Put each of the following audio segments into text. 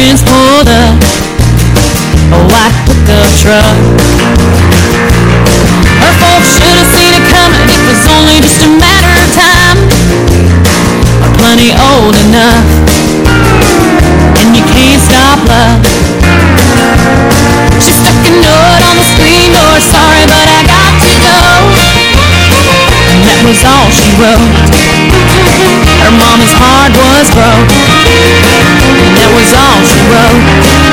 friends pulled up a white pickup truck. Her folks should have seen it coming. It was only just a matter of time. I'm plenty old enough, and you can't stop love. She stuck a note on the screen door. Sorry, but I got to go. And that was all she wrote. Her mama's heart was broke. That was all she wrote.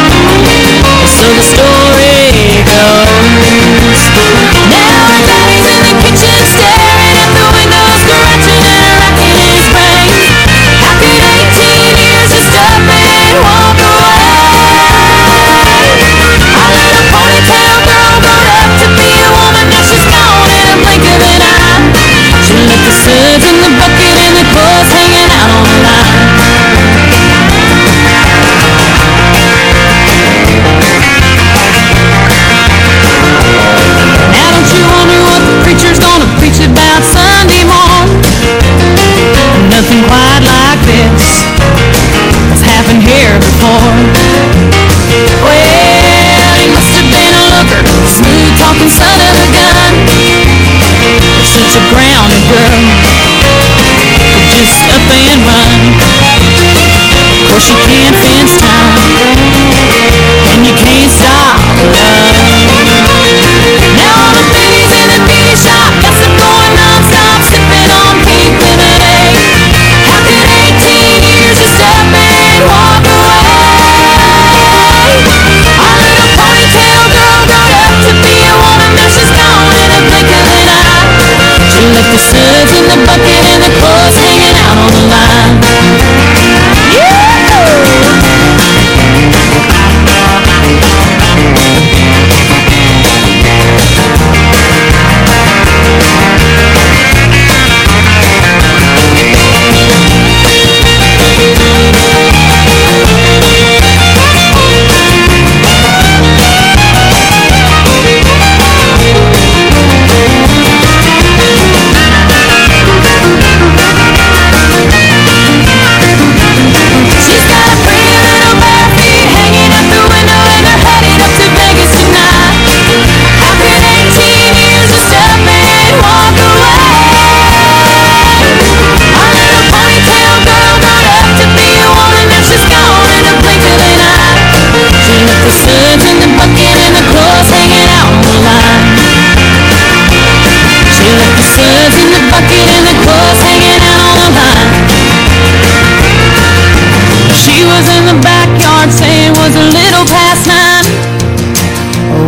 was a little past nine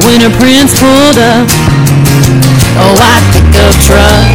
when a prince pulled up. Oh, white pickup truck.